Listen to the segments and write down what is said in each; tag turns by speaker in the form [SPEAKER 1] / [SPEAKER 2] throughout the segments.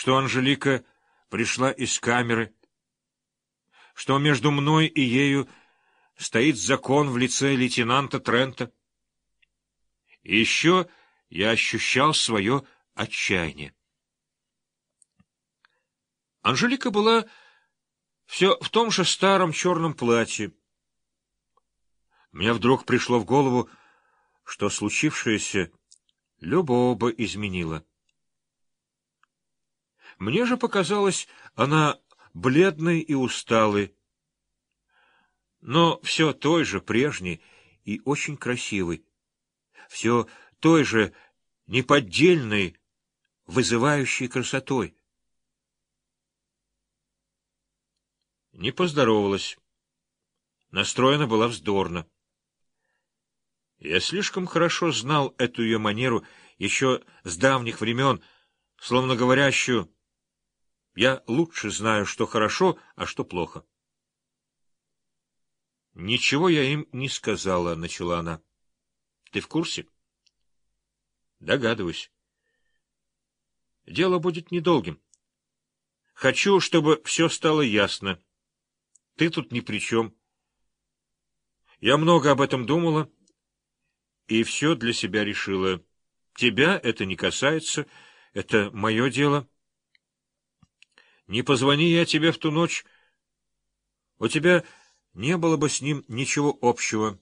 [SPEAKER 1] что Анжелика пришла из камеры, что между мной и ею стоит закон в лице лейтенанта Трента. И еще я ощущал свое отчаяние. Анжелика была все в том же старом черном платье. Мне вдруг пришло в голову, что случившееся любого бы изменило. Мне же показалось, она бледной и усталой, но все той же прежней и очень красивой, все той же неподдельной, вызывающей красотой. Не поздоровалась. Настроена была вздорно. Я слишком хорошо знал эту ее манеру еще с давних времен, словно говорящую «я лучше знаю, что хорошо, а что плохо». «Ничего я им не сказала», — начала она. «Ты в курсе?» «Догадываюсь. Дело будет недолгим. Хочу, чтобы все стало ясно. Ты тут ни при чем. Я много об этом думала» и все для себя решила. Тебя это не касается, это мое дело. Не позвони я тебе в ту ночь, у тебя не было бы с ним ничего общего.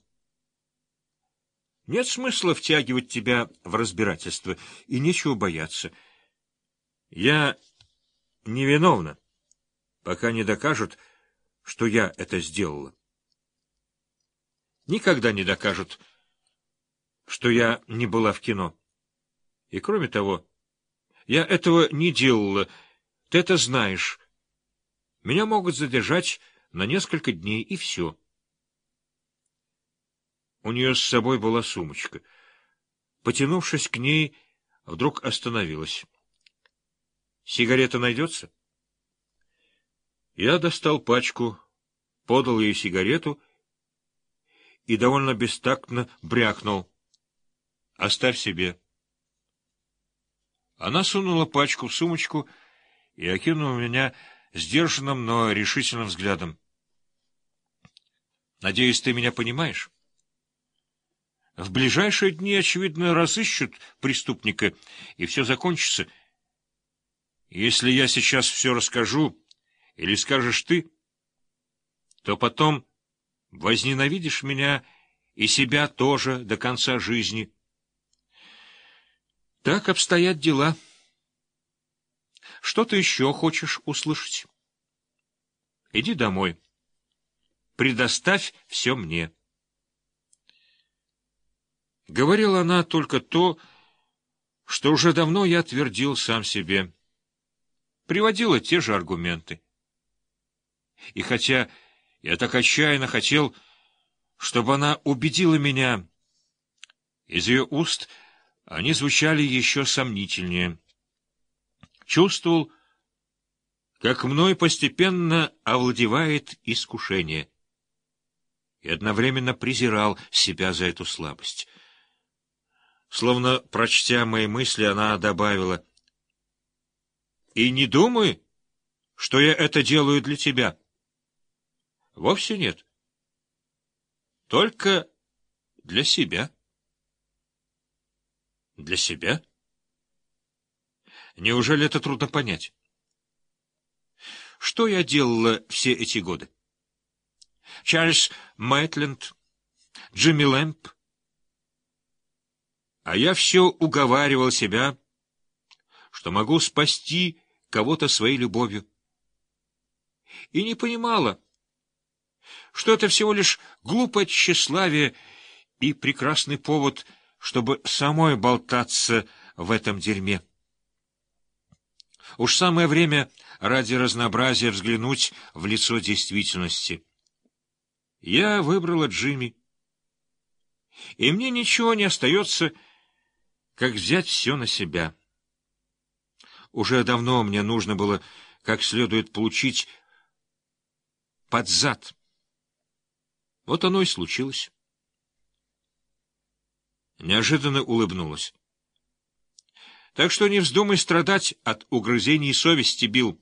[SPEAKER 1] Нет смысла втягивать тебя в разбирательство, и нечего бояться. Я невиновна, пока не докажут, что я это сделала. Никогда не докажут, что я не была в кино. И кроме того, я этого не делала, ты это знаешь. Меня могут задержать на несколько дней, и все. У нее с собой была сумочка. Потянувшись к ней, вдруг остановилась. «Сигарета найдется?» Я достал пачку, подал ей сигарету и довольно бестактно брякнул — Оставь себе. Она сунула пачку в сумочку и окинула меня сдержанным, но решительным взглядом. Надеюсь, ты меня понимаешь? В ближайшие дни, очевидно, разыщут преступника, и все закончится. Если я сейчас все расскажу, или скажешь ты, то потом возненавидишь меня и себя тоже до конца жизни. Так обстоят дела. Что ты еще хочешь услышать? Иди домой. Предоставь все мне. Говорила она только то, что уже давно я твердил сам себе. Приводила те же аргументы. И хотя я так отчаянно хотел, чтобы она убедила меня, из ее уст — они звучали еще сомнительнее. Чувствовал, как мной постепенно овладевает искушение. И одновременно презирал себя за эту слабость. Словно, прочтя мои мысли, она добавила, «И не думай, что я это делаю для тебя». Вовсе нет. Только для себя. Для себя? Неужели это трудно понять? Что я делала все эти годы? Чарльз Мэтленд, Джимми Лэмп. А я все уговаривал себя, что могу спасти кого-то своей любовью. И не понимала, что это всего лишь глупое тщеславие и прекрасный повод — чтобы самой болтаться в этом дерьме. Уж самое время ради разнообразия взглянуть в лицо действительности. Я выбрала Джимми, и мне ничего не остается, как взять все на себя. Уже давно мне нужно было как следует получить под зад. Вот оно и случилось неожиданно улыбнулась. Так что не вздумай страдать от угрызений совести, Билл.